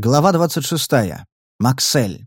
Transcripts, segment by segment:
Глава 26. Максель.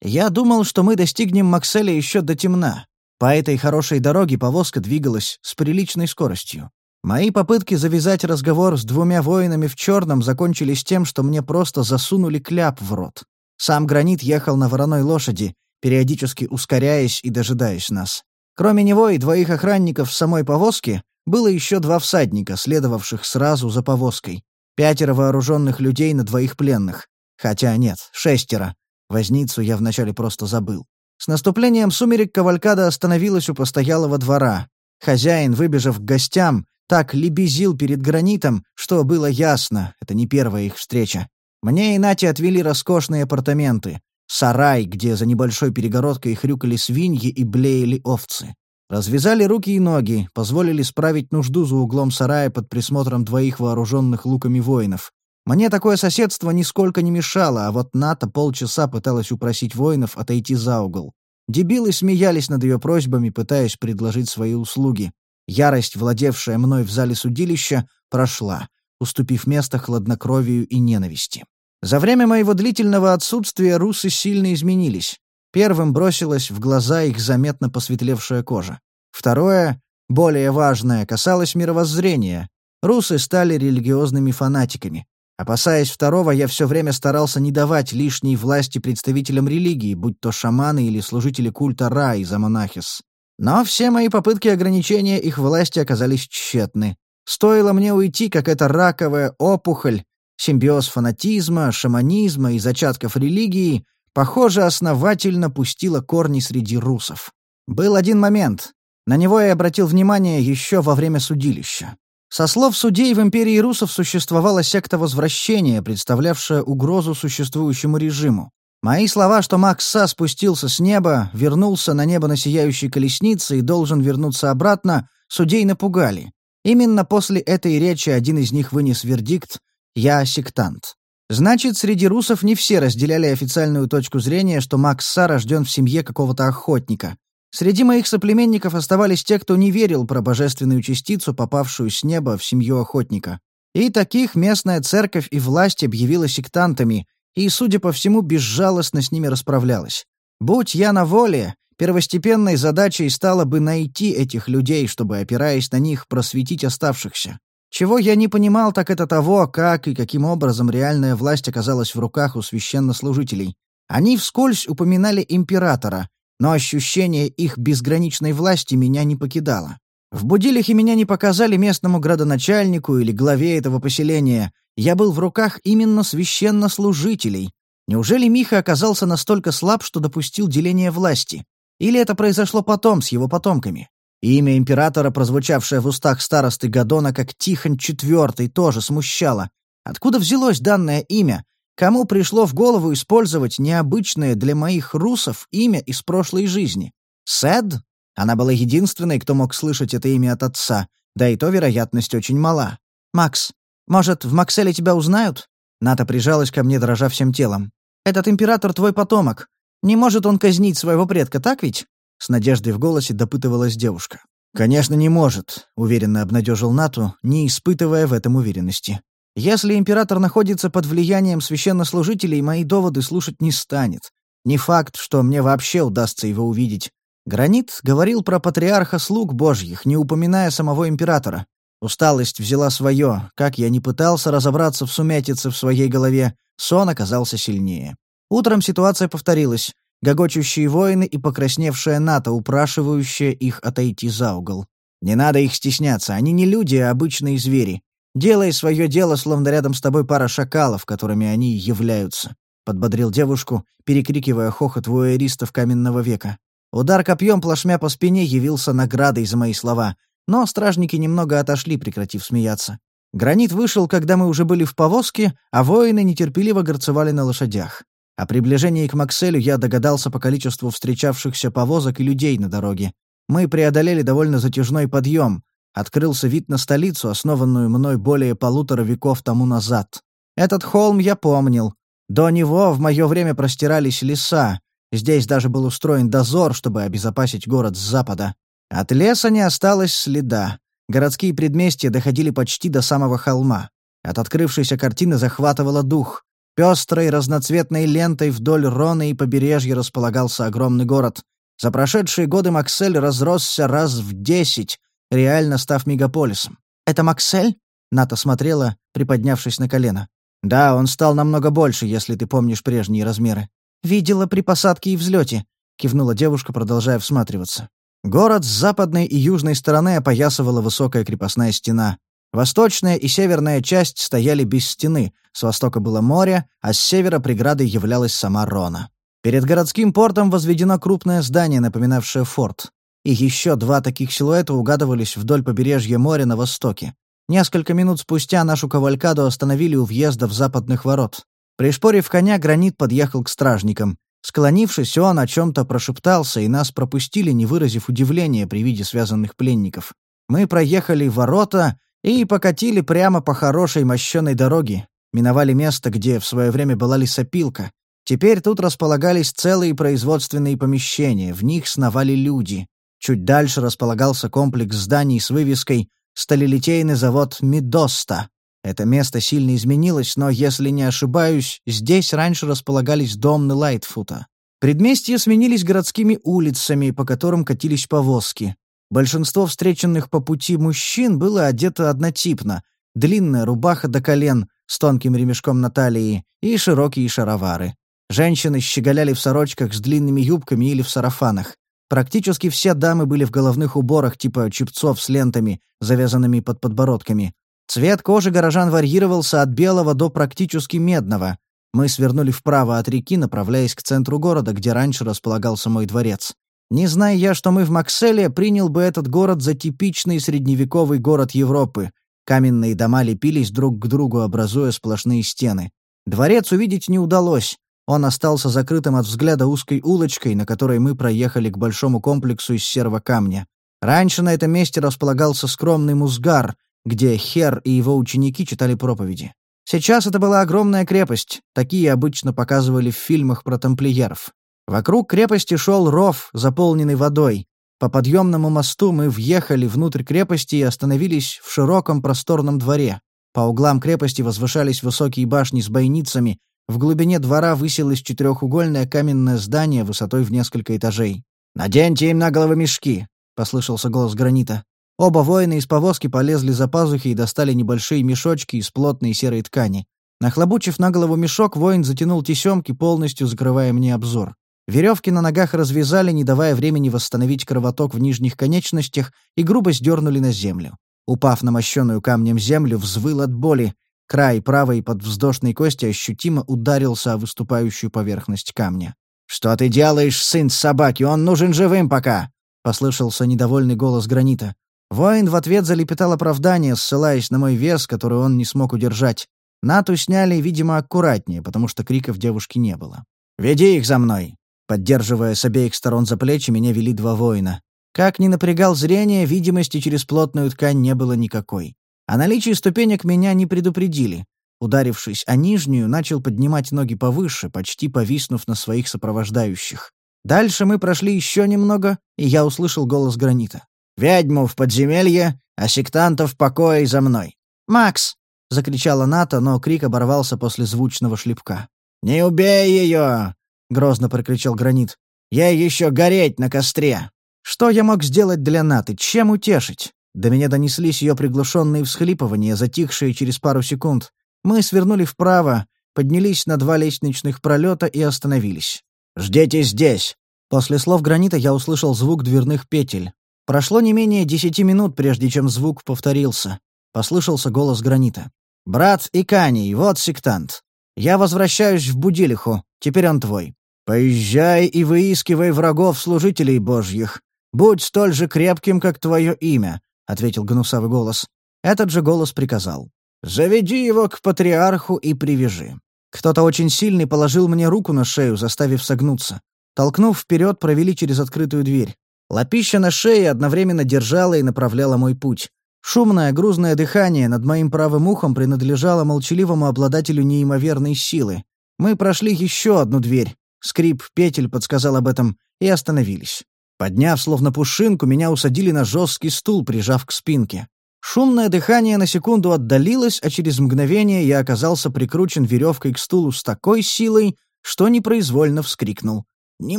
Я думал, что мы достигнем Макселя еще до темна. По этой хорошей дороге повозка двигалась с приличной скоростью. Мои попытки завязать разговор с двумя воинами в черном закончились тем, что мне просто засунули кляп в рот. Сам Гранит ехал на вороной лошади, периодически ускоряясь и дожидаясь нас. Кроме него и двоих охранников в самой повозке, было еще два всадника, следовавших сразу за повозкой. Пятеро вооруженных людей на двоих пленных. Хотя нет, шестеро. Возницу я вначале просто забыл. С наступлением сумерек кавалькада остановилась у постоялого двора. Хозяин, выбежав к гостям, так лебезил перед гранитом, что было ясно, это не первая их встреча. Мне и Нате отвели роскошные апартаменты. Сарай, где за небольшой перегородкой хрюкали свиньи и блеяли овцы. Развязали руки и ноги, позволили справить нужду за углом сарая под присмотром двоих вооруженных луками воинов. Мне такое соседство нисколько не мешало, а вот Ната полчаса пыталась упросить воинов отойти за угол. Дебилы смеялись над ее просьбами, пытаясь предложить свои услуги. Ярость, владевшая мной в зале судилища, прошла, уступив место хладнокровию и ненависти. За время моего длительного отсутствия русы сильно изменились. Первым бросилась в глаза их заметно посветлевшая кожа. Второе, более важное, касалось мировоззрения. Русы стали религиозными фанатиками. Опасаясь второго, я все время старался не давать лишней власти представителям религии, будь то шаманы или служители культа Ра из Амонахис. Но все мои попытки ограничения их власти оказались тщетны. Стоило мне уйти, как эта раковая опухоль, симбиоз фанатизма, шаманизма и зачатков религии — похоже, основательно пустила корни среди русов. Был один момент. На него я обратил внимание еще во время судилища. Со слов судей в империи русов существовала секта возвращения, представлявшая угрозу существующему режиму. Мои слова, что Макс Са спустился с неба, вернулся на небо на сияющей колеснице и должен вернуться обратно, судей напугали. Именно после этой речи один из них вынес вердикт «Я сектант». Значит, среди русов не все разделяли официальную точку зрения, что Макс Са рожден в семье какого-то охотника. Среди моих соплеменников оставались те, кто не верил про божественную частицу, попавшую с неба в семью охотника. И таких местная церковь и власть объявила сектантами, и, судя по всему, безжалостно с ними расправлялась. Будь я на воле, первостепенной задачей стало бы найти этих людей, чтобы, опираясь на них, просветить оставшихся. Чего я не понимал, так это того, как и каким образом реальная власть оказалась в руках у священнослужителей. Они вскользь упоминали императора, но ощущение их безграничной власти меня не покидало. В Будилихе меня не показали местному градоначальнику или главе этого поселения. Я был в руках именно священнослужителей. Неужели Миха оказался настолько слаб, что допустил деление власти? Или это произошло потом с его потомками? Имя императора, прозвучавшее в устах старосты Гадона как Тихон IV, тоже смущало. Откуда взялось данное имя? Кому пришло в голову использовать необычное для моих русов имя из прошлой жизни? Сэд? Она была единственной, кто мог слышать это имя от отца, да и то вероятность очень мала. «Макс, может, в Макселе тебя узнают?» Ната прижалась ко мне, дрожа всем телом. «Этот император твой потомок. Не может он казнить своего предка, так ведь?» С надеждой в голосе допытывалась девушка. «Конечно, не может», — уверенно обнадежил Нату, не испытывая в этом уверенности. «Если император находится под влиянием священнослужителей, мои доводы слушать не станет. Не факт, что мне вообще удастся его увидеть. Гранит говорил про патриарха слуг божьих, не упоминая самого императора. Усталость взяла свое. Как я не пытался разобраться в сумятице в своей голове, сон оказался сильнее. Утром ситуация повторилась гогочущие воины и покрасневшая НАТО, упрашивающая их отойти за угол. «Не надо их стесняться, они не люди, а обычные звери. Делай свое дело, словно рядом с тобой пара шакалов, которыми они являются», — подбодрил девушку, перекрикивая хохот вуэристов каменного века. Удар копьем плашмя по спине явился наградой за мои слова, но стражники немного отошли, прекратив смеяться. Гранит вышел, когда мы уже были в повозке, а воины нетерпеливо горцевали на лошадях. О приближении к Макселю я догадался по количеству встречавшихся повозок и людей на дороге. Мы преодолели довольно затяжной подъем. Открылся вид на столицу, основанную мной более полутора веков тому назад. Этот холм я помнил. До него в мое время простирались леса. Здесь даже был устроен дозор, чтобы обезопасить город с запада. От леса не осталось следа. Городские предместья доходили почти до самого холма. От открывшейся картины захватывало дух. Пестрой разноцветной лентой вдоль Рона и побережья располагался огромный город. За прошедшие годы Максель разросся раз в десять, реально став мегаполисом. «Это Максель?» — Ната смотрела, приподнявшись на колено. «Да, он стал намного больше, если ты помнишь прежние размеры». «Видела при посадке и взлете», — кивнула девушка, продолжая всматриваться. Город с западной и южной стороны опоясывала высокая крепостная стена. Восточная и северная часть стояли без стены, с востока было море, а с севера преградой являлась сама Рона. Перед городским портом возведено крупное здание, напоминавшее форт. И еще два таких силуэта угадывались вдоль побережья моря на востоке. Несколько минут спустя нашу кавалькаду остановили у въезда в западных ворот. Пришпорив коня, гранит подъехал к стражникам. Склонившись, он о чем-то прошептался, и нас пропустили, не выразив удивления при виде связанных пленников. Мы проехали ворота и покатили прямо по хорошей мощенной дороге, миновали место, где в свое время была лесопилка. Теперь тут располагались целые производственные помещения, в них сновали люди. Чуть дальше располагался комплекс зданий с вывеской «Сталелитейный завод Медоста». Это место сильно изменилось, но, если не ошибаюсь, здесь раньше располагались домны Лайтфута. Предместья сменились городскими улицами, по которым катились повозки. Большинство встреченных по пути мужчин было одето однотипно. Длинная рубаха до колен с тонким ремешком на талии и широкие шаровары. Женщины щеголяли в сорочках с длинными юбками или в сарафанах. Практически все дамы были в головных уборах типа чепцов с лентами, завязанными под подбородками. Цвет кожи горожан варьировался от белого до практически медного. Мы свернули вправо от реки, направляясь к центру города, где раньше располагался мой дворец. Не зная я, что мы в Макселе, принял бы этот город за типичный средневековый город Европы. Каменные дома лепились друг к другу, образуя сплошные стены. Дворец увидеть не удалось. Он остался закрытым от взгляда узкой улочкой, на которой мы проехали к большому комплексу из серого камня. Раньше на этом месте располагался скромный музгар, где Хер и его ученики читали проповеди. Сейчас это была огромная крепость, такие обычно показывали в фильмах про тамплиеров. Вокруг крепости шел ров, заполненный водой. По подъемному мосту мы въехали внутрь крепости и остановились в широком просторном дворе. По углам крепости возвышались высокие башни с бойницами, в глубине двора высилось четырехугольное каменное здание высотой в несколько этажей. «Наденьте им на головы мешки!» — послышался голос гранита. Оба воина из повозки полезли за пазухи и достали небольшие мешочки из плотной серой ткани. Нахлобучив на голову мешок, воин затянул тесемки, полностью закрывая мне обзор. Веревки на ногах развязали, не давая времени восстановить кровоток в нижних конечностях, и грубо сдернули на землю. Упав на мощенную камнем землю, взвыл от боли. Край правой подвздошной кости ощутимо ударился о выступающую поверхность камня. «Что ты делаешь, сын собаки? Он нужен живым пока!» — послышался недовольный голос гранита. Воин в ответ залепетал оправдание, ссылаясь на мой вес, который он не смог удержать. Нату сняли, видимо, аккуратнее, потому что криков девушки не было. «Веди их за мной!» Поддерживая с обеих сторон за плечи, меня вели два воина. Как ни напрягал зрение, видимости через плотную ткань не было никакой. О наличии ступенек меня не предупредили. Ударившись о нижнюю, начал поднимать ноги повыше, почти повиснув на своих сопровождающих. Дальше мы прошли еще немного, и я услышал голос гранита. «Ведьму в подземелье, а сектантов в покое за мной!» «Макс!» — закричала Ната, но крик оборвался после звучного шлепка. «Не убей ее!» — грозно прокричал Гранит. «Я еще гореть на костре!» Что я мог сделать для Наты? Чем утешить? До меня донеслись ее приглушенные всхлипывания, затихшие через пару секунд. Мы свернули вправо, поднялись на два лестничных пролета и остановились. «Ждите здесь!» После слов гранита я услышал звук дверных петель. Прошло не менее десяти минут, прежде чем звук повторился. Послышался голос гранита. «Брат Иканий, вот сектант. Я возвращаюсь в Будилиху, теперь он твой. Поезжай и выискивай врагов служителей божьих. Будь столь же крепким, как твое имя», — ответил гнусавый голос. Этот же голос приказал. «Заведи его к патриарху и привяжи». Кто-то очень сильный положил мне руку на шею, заставив согнуться. Толкнув вперед, провели через открытую дверь. Лапища на шее одновременно держала и направляла мой путь. Шумное, грузное дыхание над моим правым ухом принадлежало молчаливому обладателю неимоверной силы. Мы прошли еще одну дверь. Скрип петель подсказал об этом, и остановились. Подняв словно пушинку, меня усадили на жесткий стул, прижав к спинке. Шумное дыхание на секунду отдалилось, а через мгновение я оказался прикручен веревкой к стулу с такой силой, что непроизвольно вскрикнул. «Не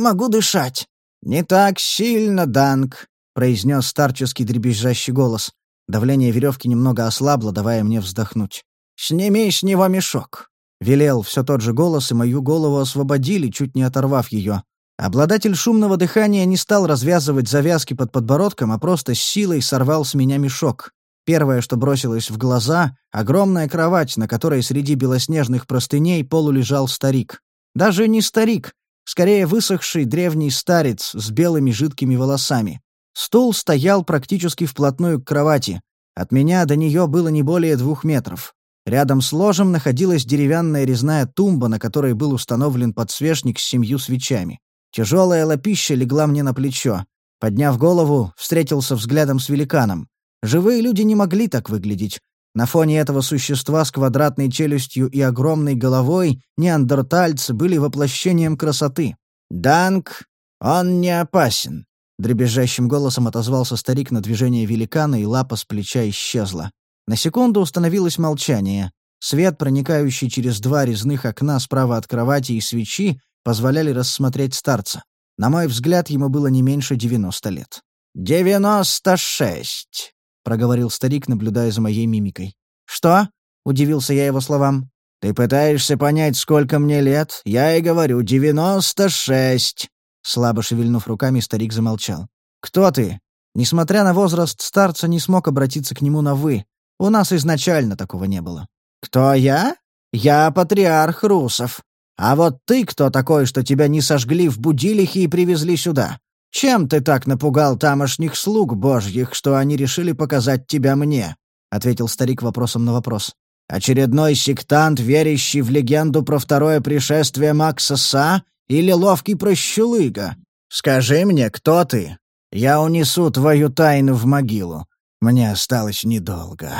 могу дышать!» «Не так сильно, Данк!» — произнес старческий дребезжащий голос. Давление веревки немного ослабло, давая мне вздохнуть. «Сними с него мешок!» Велел все тот же голос, и мою голову освободили, чуть не оторвав ее. Обладатель шумного дыхания не стал развязывать завязки под подбородком, а просто с силой сорвал с меня мешок. Первое, что бросилось в глаза — огромная кровать, на которой среди белоснежных простыней полулежал старик. Даже не старик, скорее высохший древний старец с белыми жидкими волосами. Стул стоял практически вплотную к кровати. От меня до нее было не более двух метров. Рядом с ложем находилась деревянная резная тумба, на которой был установлен подсвечник с семью свечами. Тяжелая лапища легла мне на плечо. Подняв голову, встретился взглядом с великаном. Живые люди не могли так выглядеть. На фоне этого существа с квадратной челюстью и огромной головой неандертальцы были воплощением красоты. «Данк, он не опасен», — дребезжащим голосом отозвался старик на движение великана, и лапа с плеча исчезла. На секунду установилось молчание. Свет, проникающий через два резных окна справа от кровати и свечи, позволяли рассмотреть старца. На мой взгляд, ему было не меньше девяносто лет. «Девяносто шесть», — проговорил старик, наблюдая за моей мимикой. «Что?» — удивился я его словам. «Ты пытаешься понять, сколько мне лет? Я и говорю, девяносто шесть!» Слабо шевельнув руками, старик замолчал. «Кто ты?» Несмотря на возраст старца, не смог обратиться к нему на «вы». У нас изначально такого не было. «Кто я? Я патриарх русов. А вот ты кто такой, что тебя не сожгли в будилихе и привезли сюда? Чем ты так напугал тамошних слуг божьих, что они решили показать тебя мне?» — ответил старик вопросом на вопрос. «Очередной сектант, верящий в легенду про второе пришествие Макса Са или ловкий прощелыга? Скажи мне, кто ты? Я унесу твою тайну в могилу. Мне осталось недолго».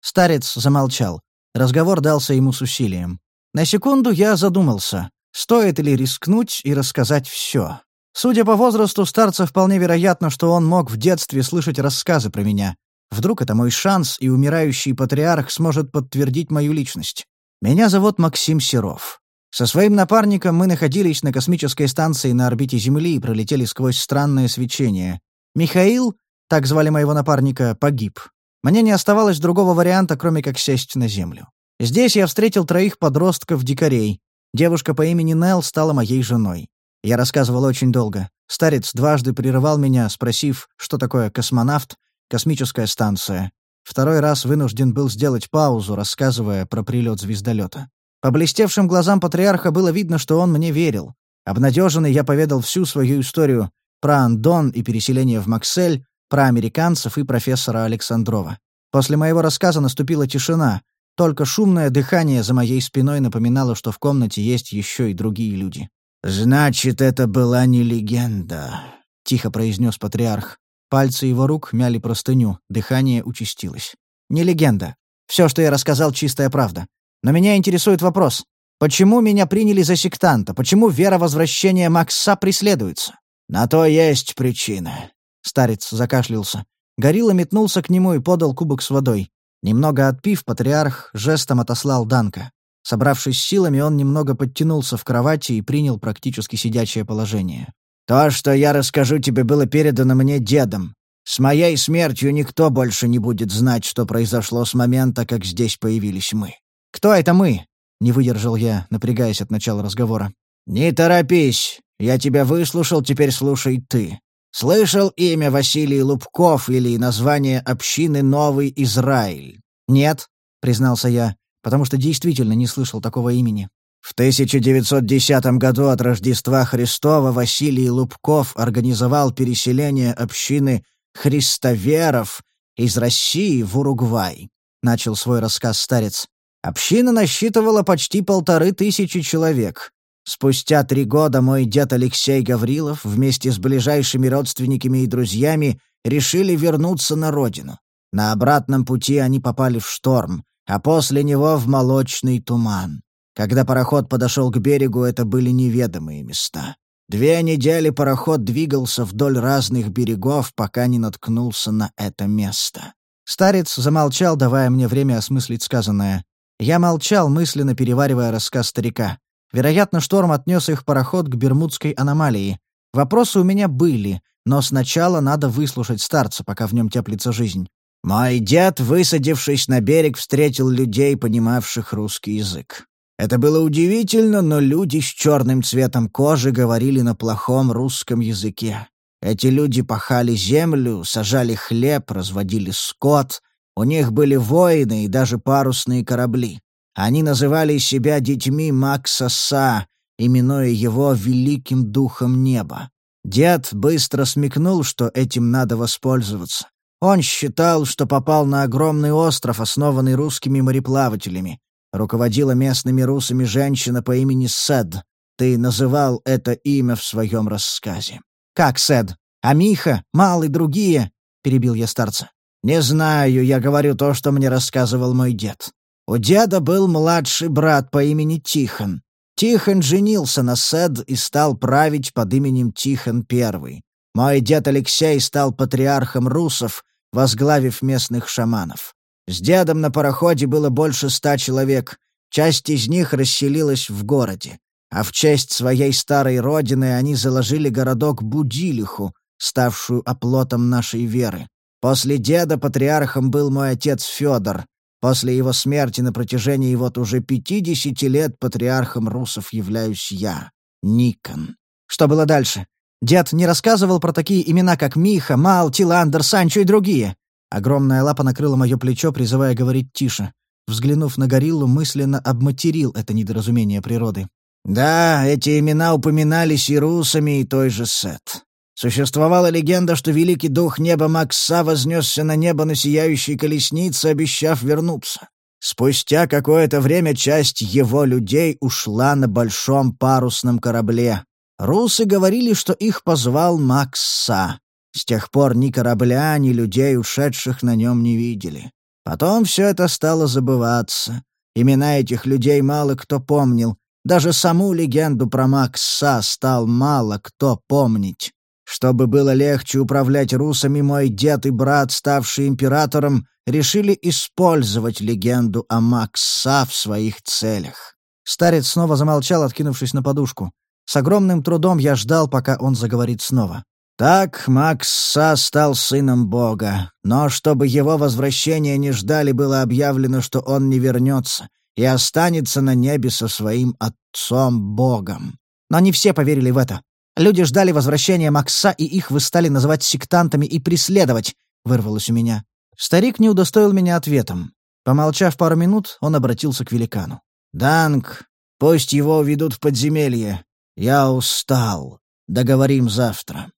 Старец замолчал. Разговор дался ему с усилием. На секунду я задумался, стоит ли рискнуть и рассказать все. Судя по возрасту старца, вполне вероятно, что он мог в детстве слышать рассказы про меня. Вдруг это мой шанс, и умирающий патриарх сможет подтвердить мою личность. Меня зовут Максим Серов. Со своим напарником мы находились на космической станции на орбите Земли и пролетели сквозь странное свечение. Михаил так звали моего напарника, погиб. Мне не оставалось другого варианта, кроме как сесть на землю. Здесь я встретил троих подростков-дикарей. Девушка по имени Нелл стала моей женой. Я рассказывал очень долго. Старец дважды прерывал меня, спросив, что такое космонавт, космическая станция. Второй раз вынужден был сделать паузу, рассказывая про прилет звездолета. По блестевшим глазам патриарха было видно, что он мне верил. Обнадеженный я поведал всю свою историю про Андон и переселение в Максель, про американцев и профессора Александрова. После моего рассказа наступила тишина, только шумное дыхание за моей спиной напоминало, что в комнате есть еще и другие люди. «Значит, это была не легенда», — тихо произнес патриарх. Пальцы его рук мяли простыню, дыхание участилось. «Не легенда. Все, что я рассказал, чистая правда. Но меня интересует вопрос. Почему меня приняли за сектанта? Почему вера возвращения Макса преследуется? На то есть причина. Старец закашлялся. Горилла метнулся к нему и подал кубок с водой. Немного отпив, патриарх жестом отослал Данка. Собравшись силами, он немного подтянулся в кровати и принял практически сидячее положение. «То, что я расскажу тебе, было передано мне дедом. С моей смертью никто больше не будет знать, что произошло с момента, как здесь появились мы». «Кто это мы?» — не выдержал я, напрягаясь от начала разговора. «Не торопись. Я тебя выслушал, теперь слушай ты. Слышал имя Василий Лубков или название общины Новый Израиль? Нет, признался я, потому что действительно не слышал такого имени. В 1910 году от Рождества Христова Василий Лубков организовал переселение общины христоверов из России в Уругвай. Начал свой рассказ старец. Община насчитывала почти полторы тысячи человек. Спустя три года мой дед Алексей Гаврилов вместе с ближайшими родственниками и друзьями решили вернуться на родину. На обратном пути они попали в шторм, а после него в молочный туман. Когда пароход подошел к берегу, это были неведомые места. Две недели пароход двигался вдоль разных берегов, пока не наткнулся на это место. Старец замолчал, давая мне время осмыслить сказанное. Я молчал, мысленно переваривая рассказ старика. Вероятно, шторм отнес их пароход к Бермудской аномалии. Вопросы у меня были, но сначала надо выслушать старца, пока в нем теплится жизнь. Мой дед, высадившись на берег, встретил людей, понимавших русский язык. Это было удивительно, но люди с черным цветом кожи говорили на плохом русском языке. Эти люди пахали землю, сажали хлеб, разводили скот. У них были воины и даже парусные корабли. Они называли себя детьми Макса Са, именуя его «великим духом неба». Дед быстро смекнул, что этим надо воспользоваться. Он считал, что попал на огромный остров, основанный русскими мореплавателями. Руководила местными русами женщина по имени Сед. Ты называл это имя в своем рассказе. «Как Сед? А Миха? Мал и другие?» — перебил я старца. «Не знаю, я говорю то, что мне рассказывал мой дед. У деда был младший брат по имени Тихон. Тихон женился на Сед и стал править под именем Тихон I. Мой дед Алексей стал патриархом русов, возглавив местных шаманов. С дедом на пароходе было больше ста человек, часть из них расселилась в городе. А в честь своей старой родины они заложили городок Будилиху, ставшую оплотом нашей веры. После деда патриархом был мой отец Федор, После его смерти на протяжении вот уже пятидесяти лет патриархом русов являюсь я, Никон. Что было дальше? Дед не рассказывал про такие имена, как Миха, Мал, Тиландер, Санчо и другие. Огромная лапа накрыла мое плечо, призывая говорить тише. Взглянув на гориллу, мысленно обматерил это недоразумение природы. «Да, эти имена упоминались и русами, и той же Сет. Существовала легенда, что великий дух неба Макса вознесся на небо на сияющей колеснице, обещав вернуться. Спустя какое-то время часть его людей ушла на большом парусном корабле. Русы говорили, что их позвал Макса. С тех пор ни корабля, ни людей, ушедших на нем, не видели. Потом все это стало забываться. Имена этих людей мало кто помнил. Даже саму легенду про Макса стал мало кто помнить. Чтобы было легче управлять русами, мой дед и брат, ставший императором, решили использовать легенду о Макса в своих целях. Старец снова замолчал, откинувшись на подушку. С огромным трудом я ждал, пока он заговорит снова. Так Макса стал сыном Бога, но чтобы его возвращения не ждали, было объявлено, что он не вернется и останется на небе со своим отцом Богом. Но не все поверили в это. Люди ждали возвращения Макса, и их вы стали называть сектантами и преследовать», — вырвалось у меня. Старик не удостоил меня ответом. Помолчав пару минут, он обратился к великану. «Данг, пусть его уведут в подземелье. Я устал. Договорим завтра».